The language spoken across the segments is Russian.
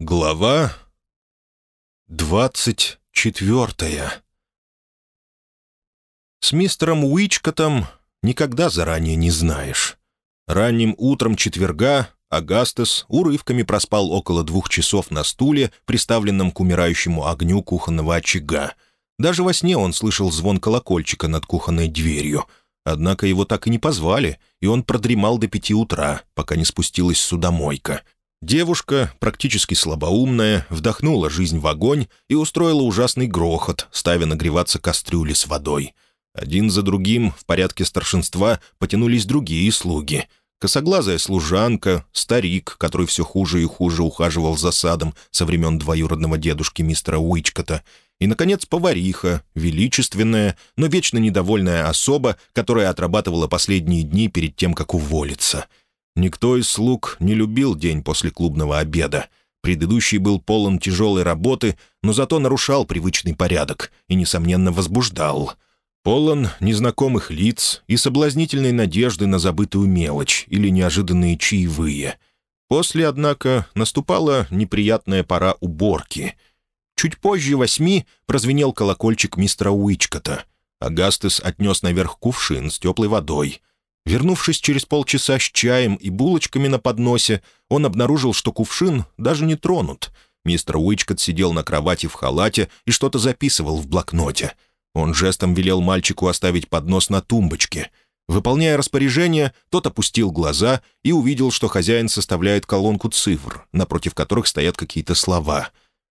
Глава двадцать четвертая С мистером Уичкотом никогда заранее не знаешь. Ранним утром четверга Агастес урывками проспал около двух часов на стуле, приставленном к умирающему огню кухонного очага. Даже во сне он слышал звон колокольчика над кухонной дверью. Однако его так и не позвали, и он продремал до пяти утра, пока не спустилась судомойка — Девушка, практически слабоумная, вдохнула жизнь в огонь и устроила ужасный грохот, ставя нагреваться кастрюли с водой. Один за другим, в порядке старшинства, потянулись другие слуги. Косоглазая служанка, старик, который все хуже и хуже ухаживал за садом со времен двоюродного дедушки мистера Уичкота, и, наконец, повариха, величественная, но вечно недовольная особа, которая отрабатывала последние дни перед тем, как уволиться — Никто из слуг не любил день после клубного обеда. Предыдущий был полон тяжелой работы, но зато нарушал привычный порядок и, несомненно, возбуждал. Полон незнакомых лиц и соблазнительной надежды на забытую мелочь или неожиданные чаевые. После, однако, наступала неприятная пора уборки. Чуть позже восьми прозвенел колокольчик мистера Уичкота. Агастес отнес наверх кувшин с теплой водой. Вернувшись через полчаса с чаем и булочками на подносе, он обнаружил, что кувшин даже не тронут. Мистер Уичкот сидел на кровати в халате и что-то записывал в блокноте. Он жестом велел мальчику оставить поднос на тумбочке. Выполняя распоряжение, тот опустил глаза и увидел, что хозяин составляет колонку цифр, напротив которых стоят какие-то слова.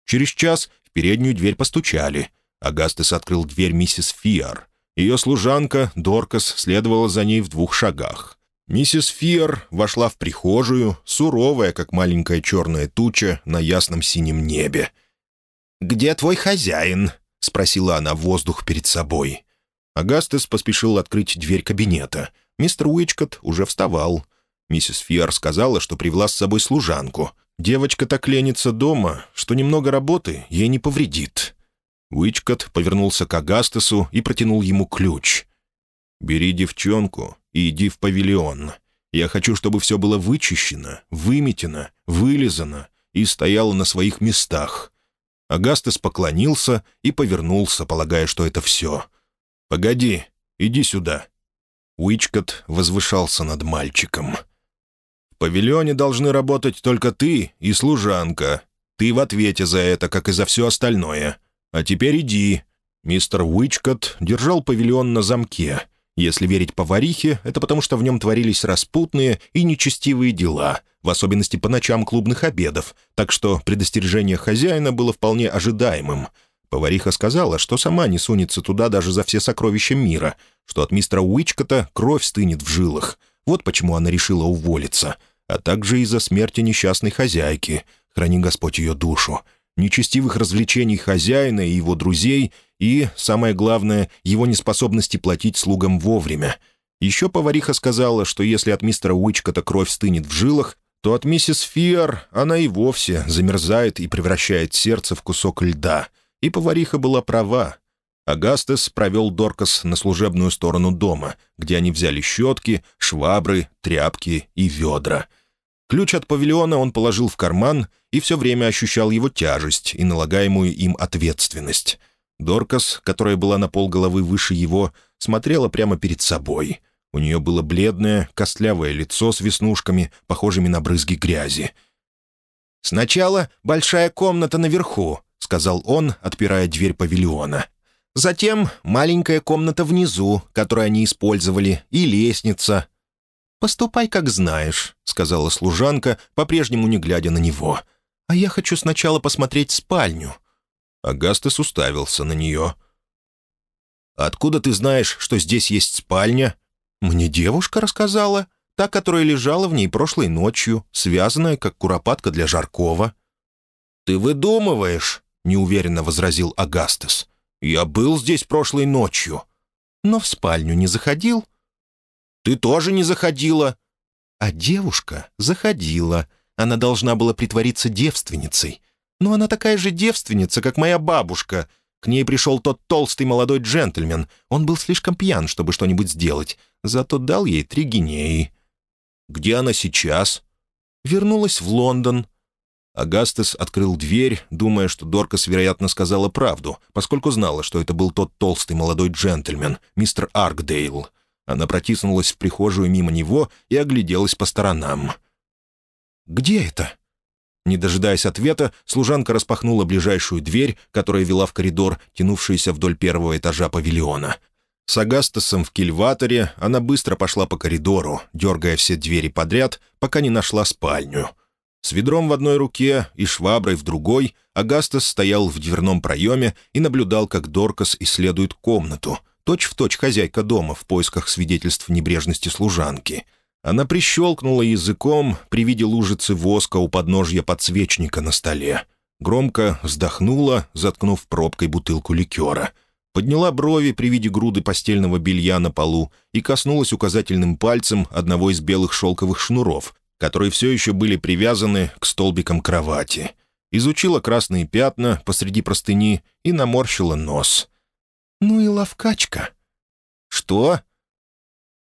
Через час в переднюю дверь постучали. Агастес открыл дверь миссис Фиар. Ее служанка, Доркас, следовала за ней в двух шагах. Миссис Фиер вошла в прихожую, суровая, как маленькая черная туча на ясном синем небе. «Где твой хозяин?» — спросила она воздух перед собой. Агастес поспешил открыть дверь кабинета. Мистер Уичкот уже вставал. Миссис Фиер сказала, что привела с собой служанку. Девочка так ленится дома, что немного работы ей не повредит. Уичкот повернулся к Агастесу и протянул ему ключ. «Бери девчонку и иди в павильон. Я хочу, чтобы все было вычищено, выметено, вылизано и стояло на своих местах». Агастес поклонился и повернулся, полагая, что это все. «Погоди, иди сюда». Уичкот возвышался над мальчиком. «В павильоне должны работать только ты и служанка. Ты в ответе за это, как и за все остальное. «А теперь иди». Мистер Уичкот держал павильон на замке. Если верить поварихе, это потому что в нем творились распутные и нечестивые дела, в особенности по ночам клубных обедов, так что предостережение хозяина было вполне ожидаемым. Повариха сказала, что сама не сунется туда даже за все сокровища мира, что от мистера Уичкота кровь стынет в жилах. Вот почему она решила уволиться, а также из-за смерти несчастной хозяйки. Храни Господь ее душу нечестивых развлечений хозяина и его друзей и, самое главное, его неспособности платить слугам вовремя. Еще повариха сказала, что если от мистера Уичкота кровь стынет в жилах, то от миссис Фиар она и вовсе замерзает и превращает сердце в кусок льда. И повариха была права. Агастес провел Доркас на служебную сторону дома, где они взяли щетки, швабры, тряпки и ведра — Ключ от павильона он положил в карман и все время ощущал его тяжесть и налагаемую им ответственность. Доркас, которая была на полголовы выше его, смотрела прямо перед собой. У нее было бледное, костлявое лицо с веснушками, похожими на брызги грязи. «Сначала большая комната наверху», — сказал он, отпирая дверь павильона. «Затем маленькая комната внизу, которую они использовали, и лестница, «Поступай, как знаешь», — сказала служанка, по-прежнему не глядя на него. «А я хочу сначала посмотреть спальню». Агастес уставился на нее. «Откуда ты знаешь, что здесь есть спальня?» «Мне девушка рассказала. Та, которая лежала в ней прошлой ночью, связанная, как куропатка для Жаркова». «Ты выдумываешь», — неуверенно возразил Агастес. «Я был здесь прошлой ночью». «Но в спальню не заходил?» Ты тоже не заходила». А девушка заходила. Она должна была притвориться девственницей. Но она такая же девственница, как моя бабушка. К ней пришел тот толстый молодой джентльмен. Он был слишком пьян, чтобы что-нибудь сделать. Зато дал ей три гинеи. «Где она сейчас?» «Вернулась в Лондон». Агастес открыл дверь, думая, что Доркас, вероятно, сказала правду, поскольку знала, что это был тот толстый молодой джентльмен, мистер Аркдейл. Она протиснулась в прихожую мимо него и огляделась по сторонам. «Где это?» Не дожидаясь ответа, служанка распахнула ближайшую дверь, которая вела в коридор, тянувшийся вдоль первого этажа павильона. С Агастасом в кильваторе она быстро пошла по коридору, дергая все двери подряд, пока не нашла спальню — с ведром в одной руке и шваброй в другой Агастас стоял в дверном проеме и наблюдал, как Доркас исследует комнату, точь-в-точь точь хозяйка дома в поисках свидетельств небрежности служанки. Она прищелкнула языком при виде лужицы воска у подножья подсвечника на столе. Громко вздохнула, заткнув пробкой бутылку ликера. Подняла брови при виде груды постельного белья на полу и коснулась указательным пальцем одного из белых шелковых шнуров, которые все еще были привязаны к столбикам кровати. Изучила красные пятна посреди простыни и наморщила нос. «Ну и ловкачка». «Что?»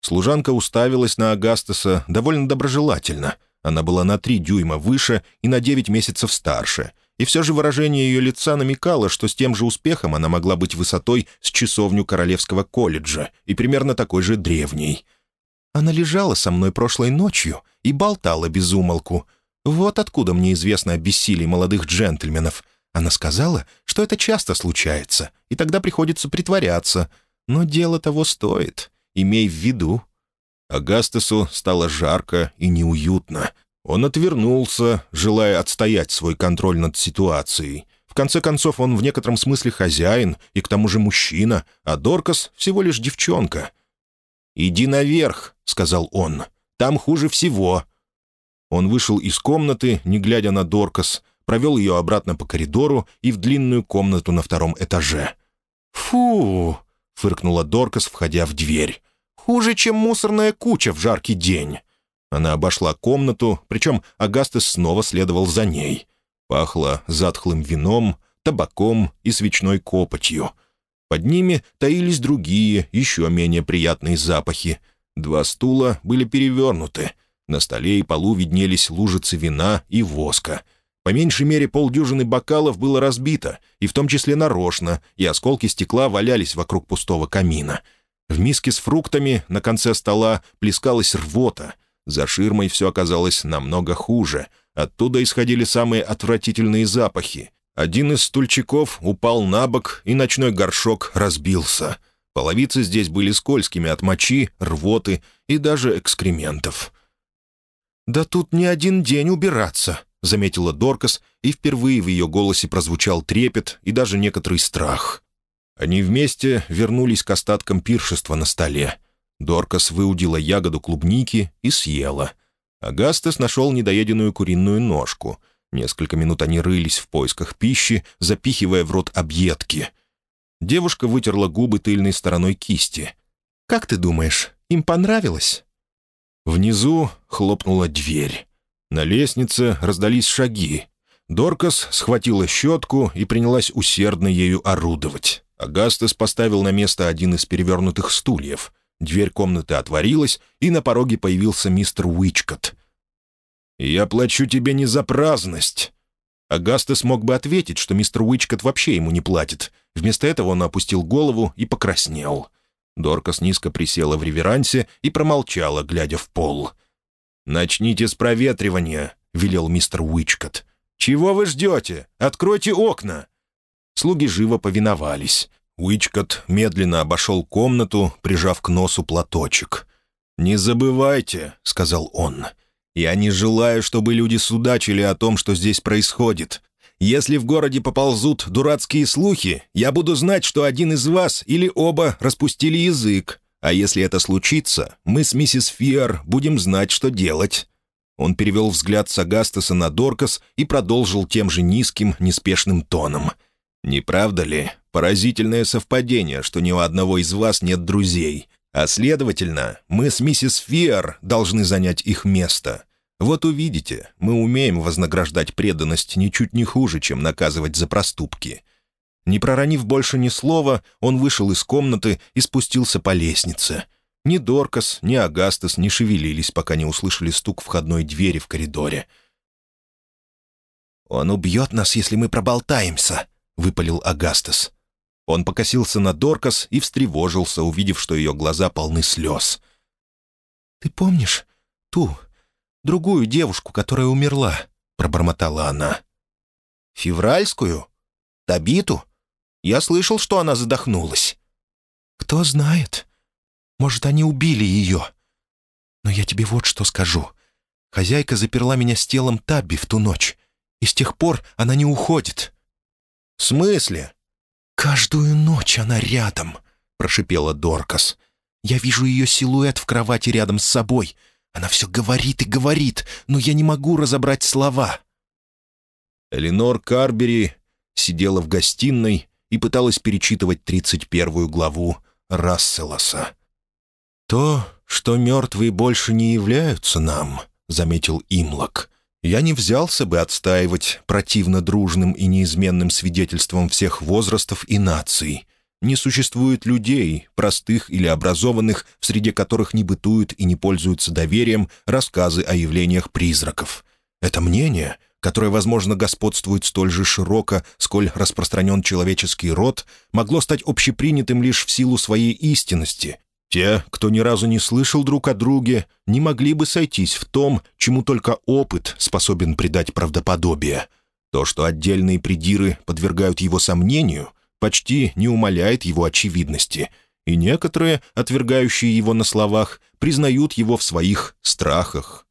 Служанка уставилась на Агастаса довольно доброжелательно. Она была на три дюйма выше и на девять месяцев старше, и все же выражение ее лица намекало, что с тем же успехом она могла быть высотой с часовню Королевского колледжа и примерно такой же древней — она лежала со мной прошлой ночью и болтала без умолку. Вот откуда мне известно о бессилии молодых джентльменов. Она сказала, что это часто случается, и тогда приходится притворяться. Но дело того стоит. Имей в виду». Агастесу стало жарко и неуютно. Он отвернулся, желая отстоять свой контроль над ситуацией. В конце концов, он в некотором смысле хозяин и к тому же мужчина, а Доркас всего лишь девчонка. «Иди наверх», — сказал он. «Там хуже всего». Он вышел из комнаты, не глядя на Доркас, провел ее обратно по коридору и в длинную комнату на втором этаже. «Фу!» — фыркнула Доркас, входя в дверь. «Хуже, чем мусорная куча в жаркий день». Она обошла комнату, причем Агастес снова следовал за ней. Пахло затхлым вином, табаком и свечной копотью. Под ними таились другие, еще менее приятные запахи — Два стула были перевернуты. На столе и полу виднелись лужицы вина и воска. По меньшей мере полдюжины бокалов было разбито, и в том числе нарочно, и осколки стекла валялись вокруг пустого камина. В миске с фруктами на конце стола плескалась рвота. За ширмой все оказалось намного хуже. Оттуда исходили самые отвратительные запахи. Один из стульчиков упал на бок, и ночной горшок разбился — Половицы здесь были скользкими от мочи, рвоты и даже экскрементов. «Да тут не один день убираться», — заметила Доркас, и впервые в ее голосе прозвучал трепет и даже некоторый страх. Они вместе вернулись к остаткам пиршества на столе. Доркас выудила ягоду клубники и съела. Агастес нашел недоеденную куриную ножку. Несколько минут они рылись в поисках пищи, запихивая в рот объедки. Девушка вытерла губы тыльной стороной кисти. «Как ты думаешь, им понравилось?» Внизу хлопнула дверь. На лестнице раздались шаги. Доркас схватила щетку и принялась усердно ею орудовать. Агастес поставил на место один из перевернутых стульев. Дверь комнаты отворилась, и на пороге появился мистер Уичкот. «Я плачу тебе не за праздность». Агастес мог бы ответить, что мистер Уичкот вообще ему не платит, Вместо этого он опустил голову и покраснел. Доркас низко присела в реверансе и промолчала, глядя в пол. «Начните с проветривания», — велел мистер Уичкот. «Чего вы ждете? Откройте окна!» Слуги живо повиновались. Уичкот медленно обошел комнату, прижав к носу платочек. «Не забывайте», — сказал он, — «я не желаю, чтобы люди судачили о том, что здесь происходит. Если в городе поползут дурацкие слухи, я буду знать, что один из вас или оба распустили язык. А если это случится, мы с миссис Фиар будем знать, что делать». Он перевел взгляд Сагастаса на Доркас и продолжил тем же низким, неспешным тоном. «Не правда ли? Поразительное совпадение, что ни у одного из вас нет друзей. А следовательно, мы с миссис Фиар должны занять их место. Вот увидите, мы умеем вознаграждать преданность ничуть не хуже, чем наказывать за проступки». Не проронив больше ни слова, он вышел из комнаты и спустился по лестнице. Ни Доркас, ни Агастас не шевелились, пока не услышали стук входной двери в коридоре. «Он убьет нас, если мы проболтаемся», — выпалил Агастес. Он покосился на Доркас и встревожился, увидев, что ее глаза полны слез. «Ты помнишь ту, другую девушку, которая умерла?» — пробормотала она. «Февральскую? Табиту? Я слышал, что она задохнулась». «Кто знает. Может, они убили ее. Но я тебе вот что скажу. Хозяйка заперла меня с телом Табби в ту ночь, и с тех пор она не уходит». «В смысле?» «Каждую ночь она рядом», — прошипела Доркас. «Я вижу ее силуэт в кровати рядом с собой. Она все говорит и говорит, но я не могу разобрать слова». Эленор Карбери сидела в гостиной и пыталась перечитывать 31 главу Расселоса. «То, что мертвые больше не являются нам», — заметил Имлок. «Я не взялся бы отстаивать противно дружным и неизменным свидетельством всех возрастов и наций. Не существует людей, простых или образованных, в среде которых не бытуют и не пользуются доверием рассказы о явлениях призраков. Это мнение, которое, возможно, господствует столь же широко, сколь распространен человеческий род, могло стать общепринятым лишь в силу своей истинности, те, кто ни разу не слышал друг о друге, не могли бы сойтись в том, чему только опыт способен придать правдоподобие. То, что отдельные придиры подвергают его сомнению, почти не умаляет его очевидности, и некоторые, отвергающие его на словах, признают его в своих страхах.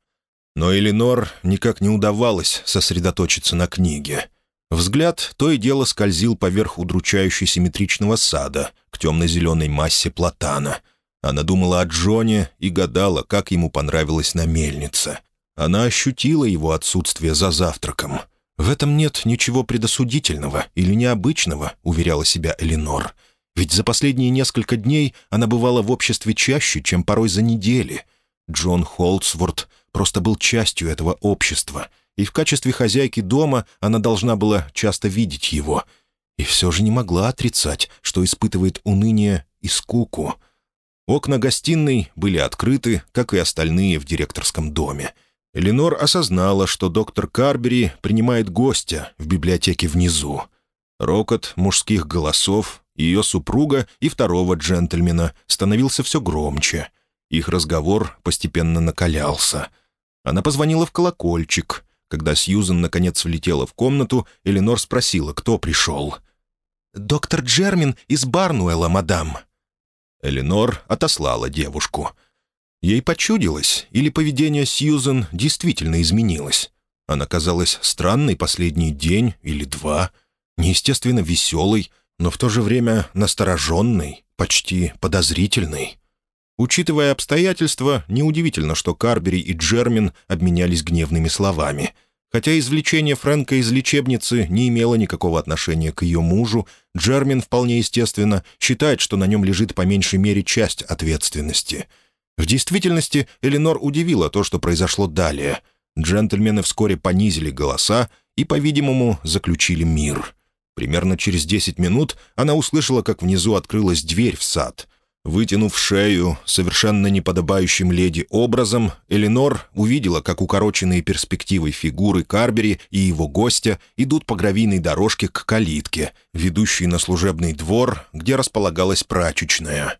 Но Эленор никак не удавалось сосредоточиться на книге. Взгляд то и дело скользил поверх удручающе симметричного сада к темно-зеленой массе платана — она думала о Джоне и гадала, как ему понравилась на мельнице. Она ощутила его отсутствие за завтраком. «В этом нет ничего предосудительного или необычного», — уверяла себя Эленор. «Ведь за последние несколько дней она бывала в обществе чаще, чем порой за недели. Джон Холдсворт просто был частью этого общества, и в качестве хозяйки дома она должна была часто видеть его. И все же не могла отрицать, что испытывает уныние и скуку». Окна гостиной были открыты, как и остальные в директорском доме. Эленор осознала, что доктор Карбери принимает гостя в библиотеке внизу. Рокот мужских голосов, ее супруга и второго джентльмена становился все громче. Их разговор постепенно накалялся. Она позвонила в колокольчик. Когда Сьюзен наконец влетела в комнату, Эленор спросила, кто пришел. «Доктор Джермин из Барнуэлла, мадам», Эленор отослала девушку. Ей почудилось, или поведение Сьюзен действительно изменилось. Она казалась странной последний день или два, неестественно веселой, но в то же время настороженной, почти подозрительной. Учитывая обстоятельства, неудивительно, что Карбери и Джермин обменялись гневными словами — Хотя извлечение Фрэнка из лечебницы не имело никакого отношения к ее мужу, Джермин вполне естественно считает, что на нем лежит по меньшей мере часть ответственности. В действительности Эленор удивила то, что произошло далее. Джентльмены вскоре понизили голоса и, по-видимому, заключили мир. Примерно через десять минут она услышала, как внизу открылась дверь в сад — Вытянув шею совершенно неподобающим леди образом, Эленор увидела, как укороченные перспективой фигуры Карбери и его гостя идут по гравийной дорожке к калитке, ведущей на служебный двор, где располагалась прачечная.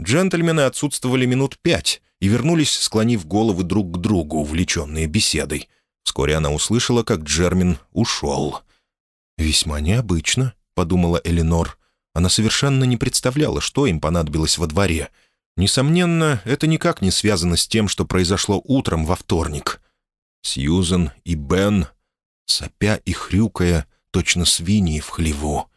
Джентльмены отсутствовали минут пять и вернулись, склонив головы друг к другу, увлеченные беседой. Вскоре она услышала, как Джермин ушел. «Весьма необычно», — подумала Эленор. Она совершенно не представляла, что им понадобилось во дворе. Несомненно, это никак не связано с тем, что произошло утром во вторник. Сьюзен и Бен, сопя и хрюкая, точно свиньи в хлеву.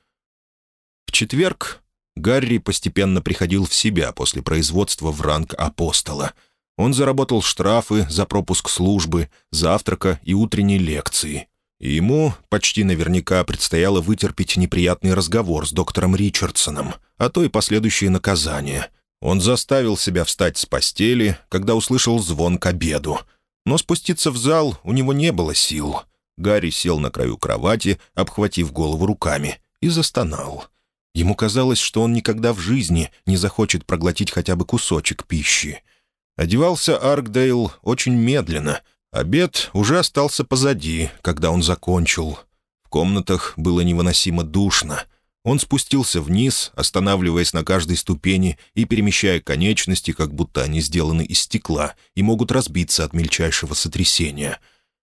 В четверг Гарри постепенно приходил в себя после производства в ранг апостола. Он заработал штрафы за пропуск службы, завтрака и утренней лекции и ему почти наверняка предстояло вытерпеть неприятный разговор с доктором Ричардсоном, а то и последующие наказания. Он заставил себя встать с постели, когда услышал звон к обеду. Но спуститься в зал у него не было сил. Гарри сел на краю кровати, обхватив голову руками, и застонал. Ему казалось, что он никогда в жизни не захочет проглотить хотя бы кусочек пищи. Одевался Аркдейл очень медленно, Обед уже остался позади, когда он закончил. В комнатах было невыносимо душно. Он спустился вниз, останавливаясь на каждой ступени и перемещая конечности, как будто они сделаны из стекла и могут разбиться от мельчайшего сотрясения.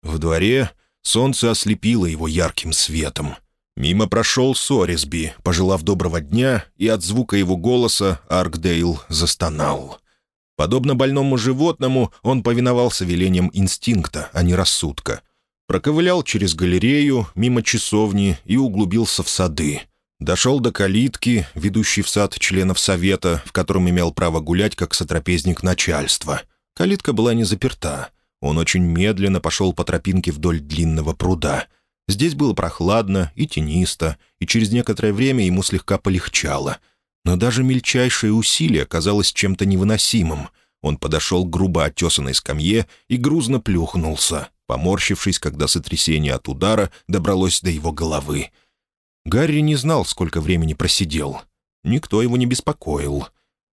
В дворе солнце ослепило его ярким светом. Мимо прошел Сорисби, пожелав доброго дня, и от звука его голоса Аркдейл застонал. Подобно больному животному, он повиновался велениям инстинкта, а не рассудка. Проковылял через галерею, мимо часовни и углубился в сады. Дошел до калитки, ведущей в сад членов совета, в котором имел право гулять как сотрапезник начальства. Калитка была не заперта. Он очень медленно пошел по тропинке вдоль длинного пруда. Здесь было прохладно и тенисто, и через некоторое время ему слегка полегчало. Но даже мельчайшее усилие казалось чем-то невыносимым. Он подошел к грубо оттесанной скамье и грузно плюхнулся, поморщившись, когда сотрясение от удара добралось до его головы. Гарри не знал, сколько времени просидел. Никто его не беспокоил.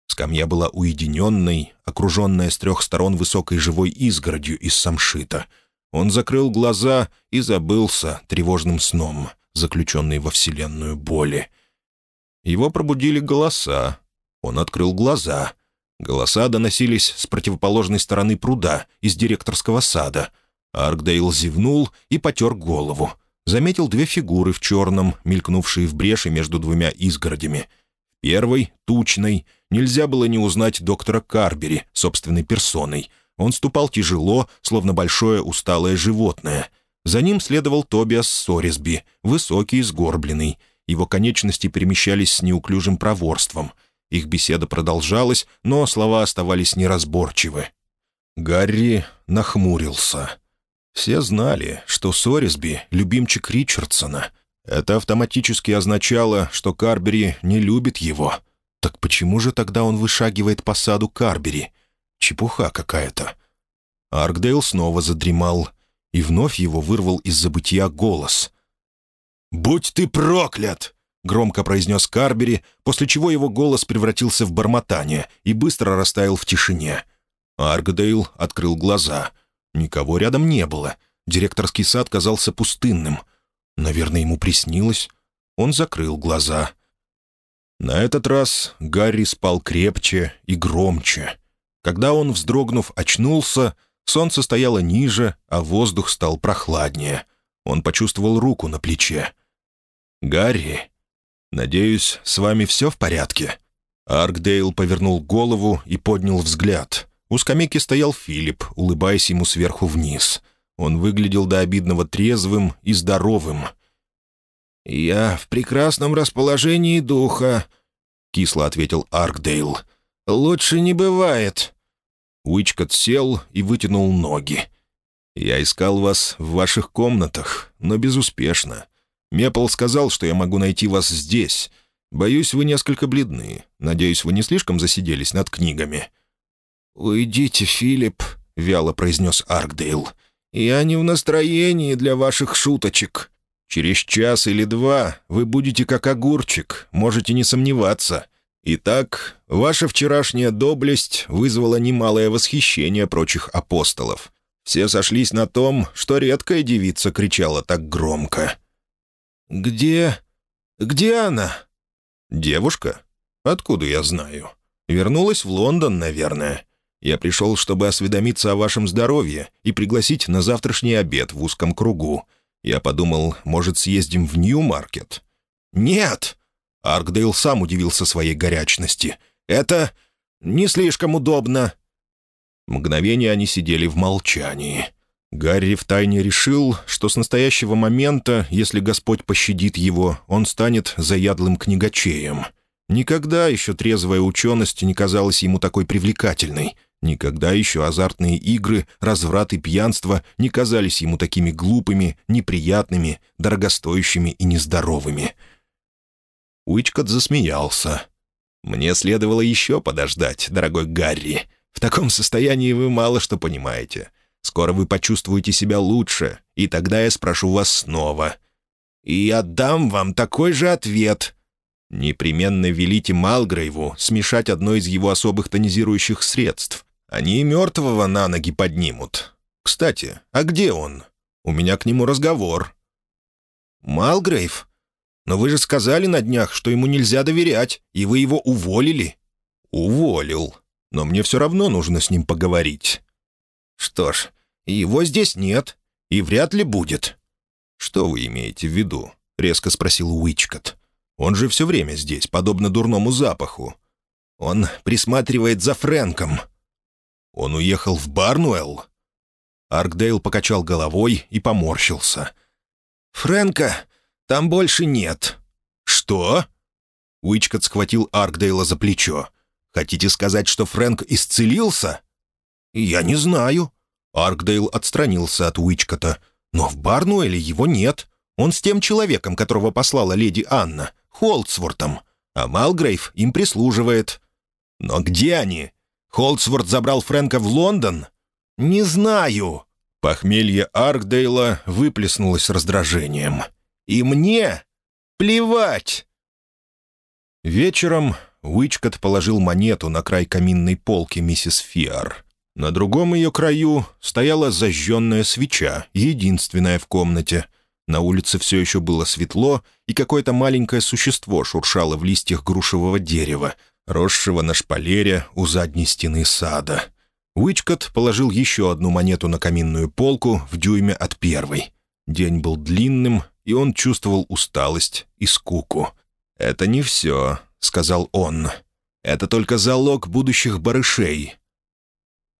Скамья была уединенной, окруженная с трех сторон высокой живой изгородью из самшита. Он закрыл глаза и забылся тревожным сном, заключенный во вселенную боли. Его пробудили голоса. Он открыл глаза. Голоса доносились с противоположной стороны пруда, из директорского сада. Аркдейл зевнул и потер голову — заметил две фигуры в черном, мелькнувшие в бреши между двумя изгородями. Первой, тучной, нельзя было не узнать доктора Карбери собственной персоной. Он ступал тяжело, словно большое усталое животное. За ним следовал Тобиас Сорисби, высокий и сгорбленный. Его конечности перемещались с неуклюжим проворством. Их беседа продолжалась, но слова оставались неразборчивы. Гарри нахмурился. Все знали, что Сорисби — любимчик Ричардсона. Это автоматически означало, что Карбери не любит его. Так почему же тогда он вышагивает по саду Карбери? Чепуха какая-то. Аркдейл снова задремал, и вновь его вырвал из забытия голос. «Будь ты проклят!» — громко произнес Карбери, после чего его голос превратился в бормотание и быстро растаял в тишине. Аркдейл открыл глаза — Никого рядом не было. Директорский сад казался пустынным. Наверное, ему приснилось. Он закрыл глаза. На этот раз Гарри спал крепче и громче. Когда он, вздрогнув, очнулся, солнце стояло ниже, а воздух стал прохладнее. Он почувствовал руку на плече. «Гарри, надеюсь, с вами все в порядке?» Аркдейл повернул голову и поднял взгляд. У скамейки стоял Филипп, улыбаясь ему сверху вниз. Он выглядел до обидного трезвым и здоровым. «Я в прекрасном расположении духа», — кисло ответил Аркдейл. «Лучше не бывает». Уичкот сел и вытянул ноги. «Я искал вас в ваших комнатах, но безуспешно. Мепл сказал, что я могу найти вас здесь. Боюсь, вы несколько бледны. Надеюсь, вы не слишком засиделись над книгами». «Уйдите, Филипп», — вяло произнес Аркдейл. «Я не в настроении для ваших шуточек. Через час или два вы будете как огурчик, можете не сомневаться. Итак, ваша вчерашняя доблесть вызвала немалое восхищение прочих апостолов. Все сошлись на том, что редкая девица кричала так громко». «Где... где она?» «Девушка? Откуда я знаю? Вернулась в Лондон, наверное. Я пришел, чтобы осведомиться о вашем здоровье и пригласить на завтрашний обед в узком кругу. Я подумал, может, съездим в Нью-Маркет?» «Нет!» Аркдейл сам удивился своей горячности. «Это не слишком удобно». Мгновение они сидели в молчании. Гарри втайне решил, что с настоящего момента, если Господь пощадит его, он станет заядлым книгачеем. Никогда еще трезвая ученость не казалась ему такой привлекательной — Никогда еще азартные игры, разврат и пьянство не казались ему такими глупыми, неприятными, дорогостоящими и нездоровыми. Уичкот засмеялся. «Мне следовало еще подождать, дорогой Гарри. В таком состоянии вы мало что понимаете. Скоро вы почувствуете себя лучше, и тогда я спрошу вас снова. И я дам вам такой же ответ». Непременно велите Малгрейву смешать одно из его особых тонизирующих средств. Они и мертвого на ноги поднимут. Кстати, а где он? У меня к нему разговор». «Малгрейв? Но вы же сказали на днях, что ему нельзя доверять, и вы его уволили». «Уволил. Но мне все равно нужно с ним поговорить». «Что ж, его здесь нет, и вряд ли будет». «Что вы имеете в виду?» — резко спросил Уичкот. «Он же все время здесь, подобно дурному запаху». «Он присматривает за Фрэнком». «Он уехал в Барнуэлл?» Аркдейл покачал головой и поморщился. «Фрэнка там больше нет». «Что?» Уичкот схватил Аркдейла за плечо. «Хотите сказать, что Фрэнк исцелился?» «Я не знаю». Аркдейл отстранился от Уичкота. «Но в Барнуэле его нет. Он с тем человеком, которого послала леди Анна, Холдсвортом. А Малгрейв им прислуживает». «Но где они? Холдсворт забрал Фрэнка в Лондон?» «Не знаю». Похмелье Аркдейла выплеснулось раздражением. «И мне плевать!» Вечером Уичкот положил монету на край каминной полки миссис Фиар. На другом ее краю стояла зажженная свеча, единственная в комнате. На улице все еще было светло, и какое-то маленькое существо шуршало в листьях грушевого дерева, росшего на шпалере у задней стены сада. Уичкот положил еще одну монету на каминную полку в дюйме от первой. День был длинным, и он чувствовал усталость и скуку. «Это не все», — сказал он. «Это только залог будущих барышей».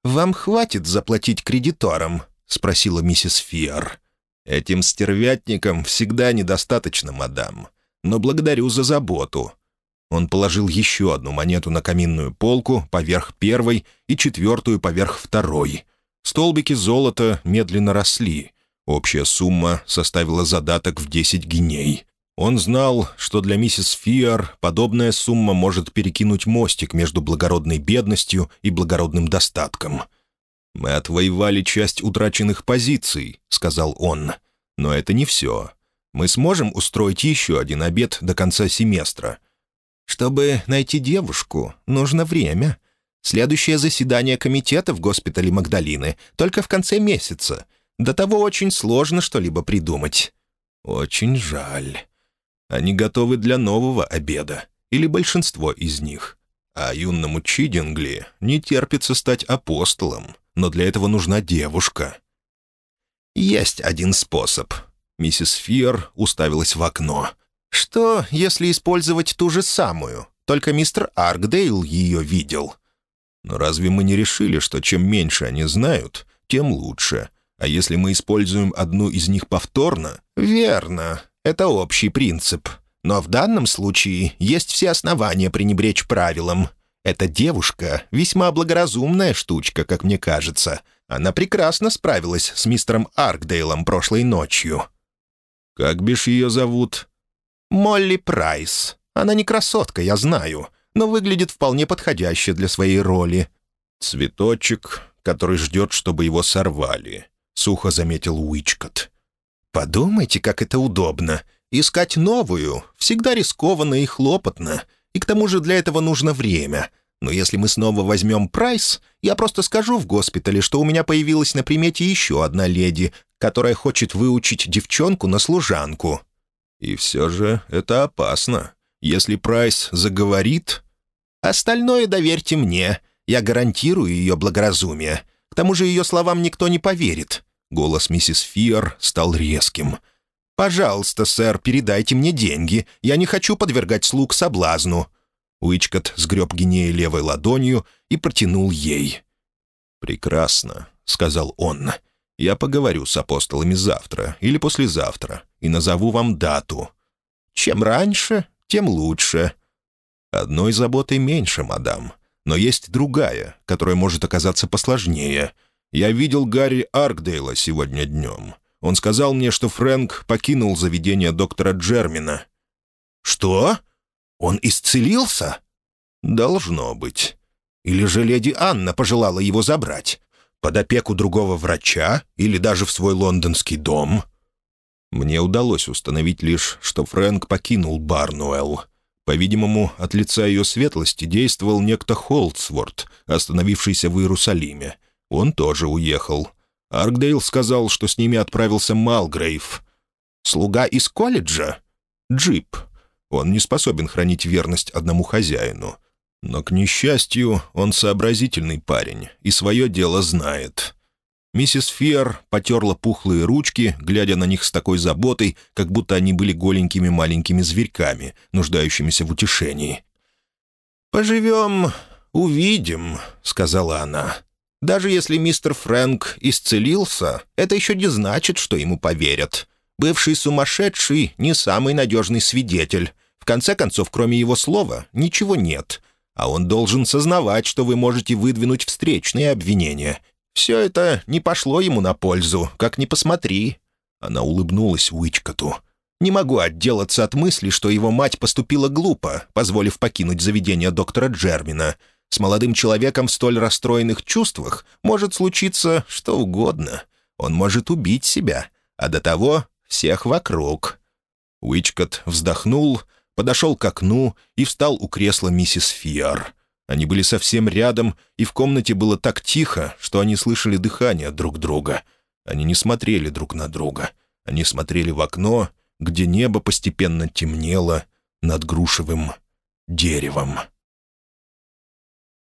«Вам хватит заплатить кредиторам?» — спросила миссис Фиар. «Этим стервятникам всегда недостаточно, мадам. Но благодарю за заботу. Он положил еще одну монету на каминную полку поверх первой и четвертую поверх второй. Столбики золота медленно росли. Общая сумма составила задаток в 10 гиней. Он знал, что для миссис Фиар подобная сумма может перекинуть мостик между благородной бедностью и благородным достатком. «Мы отвоевали часть утраченных позиций», — сказал он. «Но это не все. Мы сможем устроить еще один обед до конца семестра. Чтобы найти девушку, нужно время. Следующее заседание комитета в госпитале Магдалины только в конце месяца. До того очень сложно что-либо придумать». «Очень жаль. Они готовы для нового обеда, или большинство из них. А юному Чидингли не терпится стать апостолом, но для этого нужна девушка». «Есть один способ». Миссис Фиер уставилась в окно. Что, если использовать ту же самую? Только мистер Аркдейл ее видел. Но разве мы не решили, что чем меньше они знают, тем лучше? А если мы используем одну из них повторно? Верно. Это общий принцип. Но в данном случае есть все основания пренебречь правилам. Эта девушка — весьма благоразумная штучка, как мне кажется. Она прекрасно справилась с мистером Аркдейлом прошлой ночью. «Как бишь ее зовут?» Молли Прайс. Она не красотка, я знаю, но выглядит вполне подходяще для своей роли». «Цветочек, который ждет, чтобы его сорвали», — сухо заметил Уичкот. «Подумайте, как это удобно. Искать новую всегда рискованно и хлопотно, и к тому же для этого нужно время. Но если мы снова возьмем Прайс, я просто скажу в госпитале, что у меня появилась на примете еще одна леди, которая хочет выучить девчонку на служанку. И все же это опасно. Если Прайс заговорит... Остальное доверьте мне. Я гарантирую ее благоразумие. К тому же ее словам никто не поверит. Голос миссис Фиер стал резким. «Пожалуйста, сэр, передайте мне деньги. Я не хочу подвергать слуг соблазну». Уичкот сгреб Гинея левой ладонью и протянул ей. «Прекрасно», — сказал он. «Я поговорю с апостолами завтра или послезавтра и назову вам дату. Чем раньше, тем лучше. Одной заботой меньше, мадам. Но есть другая, которая может оказаться посложнее. Я видел Гарри Аркдейла сегодня днем. Он сказал мне, что Фрэнк покинул заведение доктора Джермина. «Что? Он исцелился?» «Должно быть. Или же леди Анна пожелала его забрать? Под опеку другого врача или даже в свой лондонский дом?» Мне удалось установить лишь, что Фрэнк покинул Барнуэлл. По-видимому, от лица ее светлости действовал некто Холдсворт, остановившийся в Иерусалиме. Он тоже уехал. Аркдейл сказал, что с ними отправился Малгрейв. «Слуга из колледжа?» «Джип. Он не способен хранить верность одному хозяину. Но, к несчастью, он сообразительный парень и свое дело знает». Миссис Фиар потерла пухлые ручки, глядя на них с такой заботой, как будто они были голенькими маленькими зверьками, нуждающимися в утешении. «Поживем, увидим», — сказала она. «Даже если мистер Фрэнк исцелился, это еще не значит, что ему поверят. Бывший сумасшедший — не самый надежный свидетель. В конце концов, кроме его слова, ничего нет. А он должен сознавать, что вы можете выдвинуть встречные обвинения. Все это не пошло ему на пользу, как ни посмотри». Она улыбнулась Уичкоту. «Не могу отделаться от мысли, что его мать поступила глупо, позволив покинуть заведение доктора Джермина. С молодым человеком в столь расстроенных чувствах может случиться что угодно. Он может убить себя, а до того всех вокруг». Уичкот вздохнул, подошел к окну и встал у кресла миссис Фиар. Они были совсем рядом, и в комнате было так тихо, что они слышали дыхание друг друга. Они не смотрели друг на друга. Они смотрели в окно, где небо постепенно темнело над грушевым деревом.